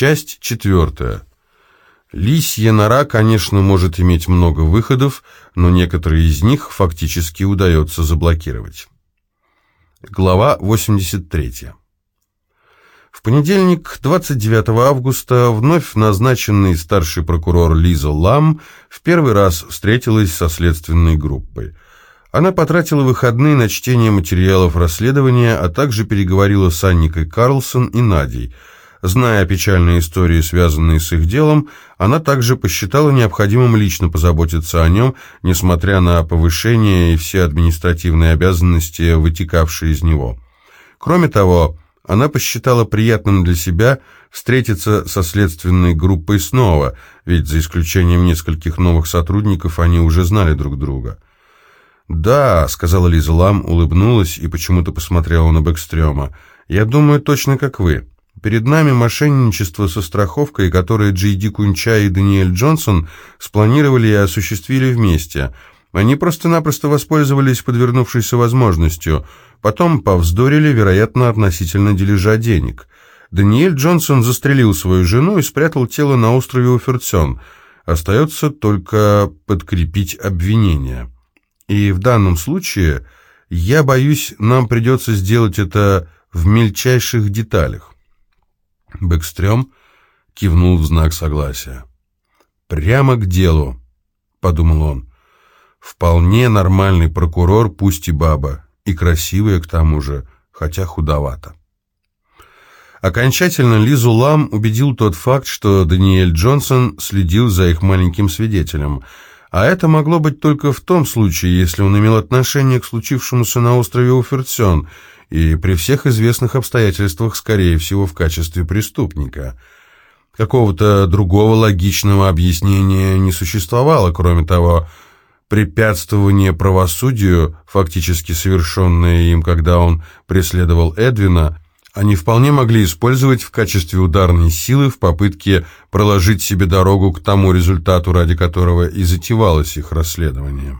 Часть четвертая. Лисья нора, конечно, может иметь много выходов, но некоторые из них фактически удается заблокировать. Глава 83. В понедельник, 29 августа, вновь назначенный старший прокурор Лиза Лам в первый раз встретилась со следственной группой. Она потратила выходные на чтение материалов расследования, а также переговорила с Анникой Карлсон и Надей – Зная печальные истории, связанные с их делом, она также посчитала необходимым лично позаботиться о нем, несмотря на повышение и все административные обязанности, вытекавшие из него. Кроме того, она посчитала приятным для себя встретиться со следственной группой снова, ведь за исключением нескольких новых сотрудников они уже знали друг друга. «Да», — сказала Лиза Лам, улыбнулась и почему-то посмотрела на Бэкстрёма, — «я думаю точно как вы». Перед нами мошенничество со страховкой, которое Джей Ди Кунча и Даниэль Джонсон спланировали и осуществили вместе. Они просто-напросто воспользовались подвернувшейся возможностью. Потом повздорили, вероятно, относительно дележа денег. Даниэль Джонсон застрелил свою жену и спрятал тело на острове Уферцен. Остается только подкрепить обвинение. И в данном случае, я боюсь, нам придется сделать это в мельчайших деталях. Бэкстрём кивнул в знак согласия. «Прямо к делу», — подумал он. «Вполне нормальный прокурор, пусть и баба, и красивая к тому же, хотя худовато». Окончательно Лизу Лам убедил тот факт, что Даниэль Джонсон следил за их маленьким свидетелем, а это могло быть только в том случае, если он имел отношение к случившемуся на острове Уфертсен — и при всех известных обстоятельствах, скорее всего, в качестве преступника. Какого-то другого логичного объяснения не существовало, кроме того, препятствование правосудию, фактически совершенное им, когда он преследовал Эдвина, они вполне могли использовать в качестве ударной силы в попытке проложить себе дорогу к тому результату, ради которого и затевалось их расследование.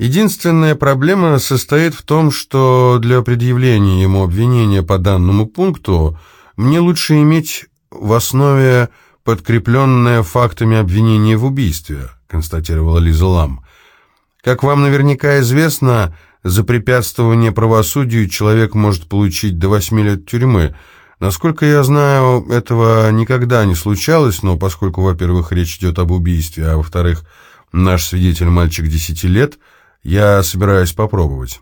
Единственная проблема состоит в том, что для предъявления ему обвинения по данному пункту мне лучше иметь в основе подкрепленное фактами обвинения в убийстве, констатировала Лиза Лам. Как вам наверняка известно, за препятствование правосудию человек может получить до восьми лет тюрьмы. Насколько я знаю, этого никогда не случалось, но поскольку, во-первых, речь идет об убийстве, а во-вторых, наш свидетель мальчик десяти лет – я собираюсь попробовать».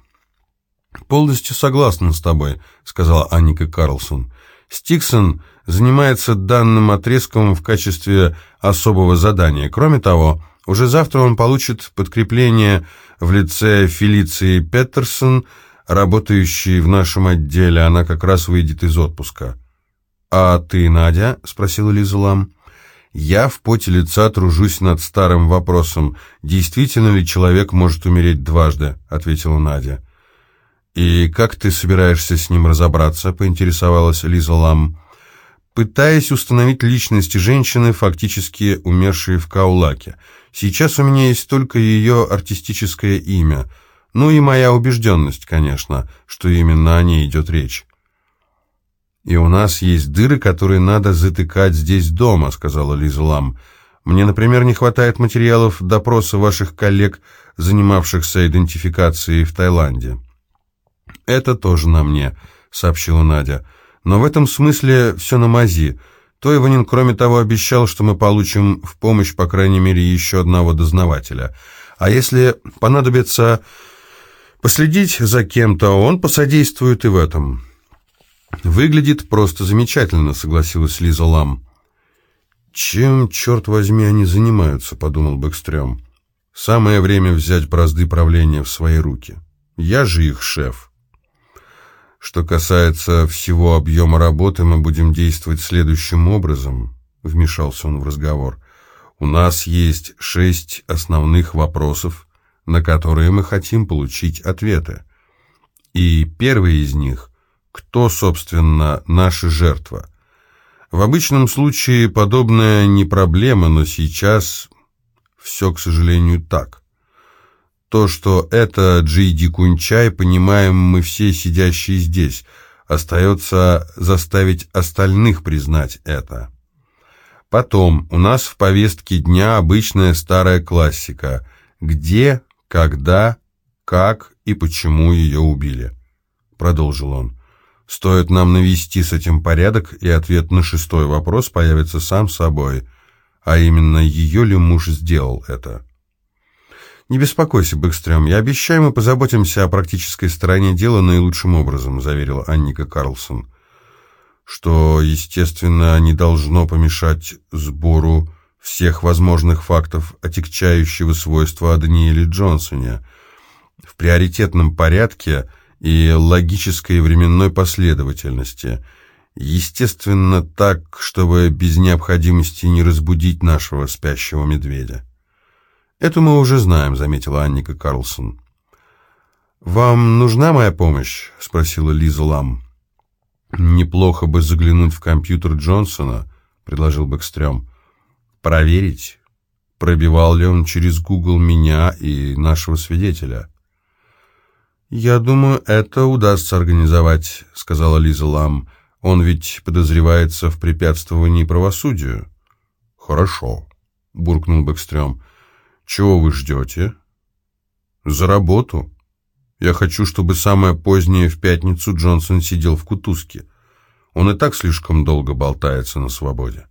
«Полностью согласна с тобой», — сказала Анника Карлсон. «Стиксон занимается данным отрезком в качестве особого задания. Кроме того, уже завтра он получит подкрепление в лице Фелиции Петерсон, работающей в нашем отделе. Она как раз выйдет из отпуска». «А ты, Надя?» — спросила Лиза Лам. Я в поте лица тружусь над старым вопросом, действительно ли человек может умереть дважды, ответила Надя. И как ты собираешься с ним разобраться, поинтересовалась Лиза Лам. Пытаясь установить личность женщины, фактически умершей в Каулаке. Сейчас у меня есть только ее артистическое имя. Ну и моя убежденность, конечно, что именно о ней идет речь. «И у нас есть дыры, которые надо затыкать здесь дома», — сказала Лиза Лам. «Мне, например, не хватает материалов допроса ваших коллег, занимавшихся идентификацией в Таиланде». «Это тоже на мне», — сообщила Надя. «Но в этом смысле все на мази. Тойванин, кроме того, обещал, что мы получим в помощь, по крайней мере, еще одного дознавателя. А если понадобится последить за кем-то, он посодействует и в этом». «Выглядит просто замечательно», — согласилась Лиза Лам. «Чем, черт возьми, они занимаются?» — подумал Бэкстрём. «Самое время взять бразды правления в свои руки. Я же их шеф». «Что касается всего объема работы, мы будем действовать следующим образом», — вмешался он в разговор. «У нас есть шесть основных вопросов, на которые мы хотим получить ответы. И первый из них — кто, собственно, наша жертва. В обычном случае подобная не проблема, но сейчас все, к сожалению, так. То, что это Джейди Кунчай, понимаем мы все сидящие здесь, Остается заставить остальных признать это. Потом, у нас в повестке дня обычная старая классика. Где, когда, как и почему ее убили. Продолжил он. Стоит нам навести с этим порядок, и ответ на шестой вопрос появится сам собой, а именно, ее ли муж сделал это. «Не беспокойся, Бэкстрём, я обещаю, мы позаботимся о практической стороне дела наилучшим образом», заверила Анника Карлсон. Что, естественно, не должно помешать сбору всех возможных фактов отягчающего свойства о Даниэле Джонсоне. В приоритетном порядке и логической временной последовательности. Естественно, так, чтобы без необходимости не разбудить нашего спящего медведя. «Это мы уже знаем», — заметила Анника Карлсон. «Вам нужна моя помощь?» — спросила Лиза Лам. «Неплохо бы заглянуть в компьютер Джонсона», — предложил Бэкстрём. «Проверить, пробивал ли он через Google меня и нашего свидетеля». «Я думаю, это удастся организовать», — сказала Лиза Лам. «Он ведь подозревается в препятствовании правосудию». «Хорошо», — буркнул Бэкстрём. «Чего вы ждете?» «За работу». Я хочу, чтобы самое позднее в пятницу Джонсон сидел в кутузке. Он и так слишком долго болтается на свободе.